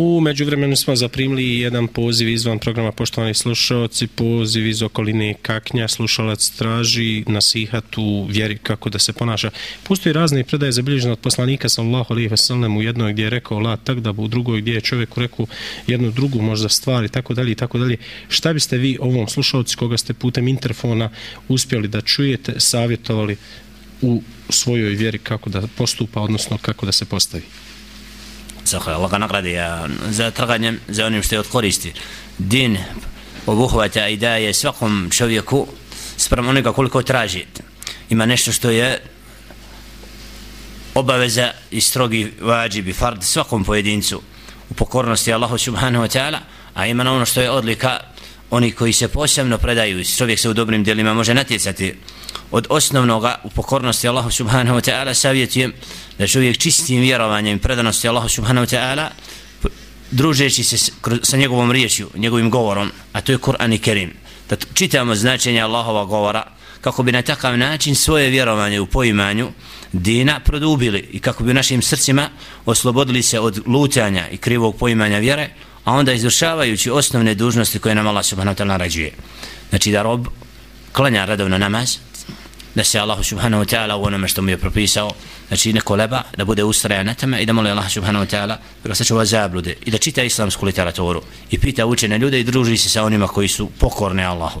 U međuvremenu smo zaprimili jedan poziv izvan programa Poštovani slušalci, poziv iz okoline Kaknja, slušalac traži nasihat u vjeri kako da se ponaša. Postoji razne predaje zabilježene od poslanika sallahu alaihi wasallam u jednoj gdje je rekao la tak da u drugoj gdje je čovjeku rekao jednu drugu možda stvari, tako dalje i tako dalje. Šta biste vi ovom slušalci koga ste putem interfona uspjeli da čujete, savjetovali u svojoj vjeri kako da postupa, odnosno kako da se postavi? Zahaj, Allah ga nagradi ja, za traganjem, za onim što je od koristi. Din obuhvata i daje svakom čovjeku sprem onoga koliko traži. Ima nešto što je obaveza i strogi vađibi, fard svakom pojedincu u pokornosti Allahu subhanahu wa ta'ala, a ima ono što je odlika oni koji se posebno predaju, čovjek se u dobrim djelima može natjecati od osnovnoga u pokornosti Allahu subhanahu wa ta'ala savjetujem da čovjek čistim vjerovanjem i predanosti Allahu subhanahu wa ta'ala družeći se sa njegovom riječju, njegovim govorom, a to je Kur'an i Kerim. Da čitamo značenje Allahova govora kako bi na takav način svoje vjerovanje u poimanju dina produbili i kako bi u našim srcima oslobodili se od lutanja i krivog poimanja vjere, a onda izvršavajući osnovne dužnosti koje nam Allah subhanahu wa ta'ala naređuje. Znači da rob klanja redovno namaz, da se Allah subhanahu wa ta'ala u onome što mu je propisao, znači neko koleba, da bude ustrajan na tome i da moli Allah subhanahu wa ta'ala da ga sačuva zablude i da čita islamsku literaturu i pita učene ljude i druži se sa onima koji su pokorni Allahu.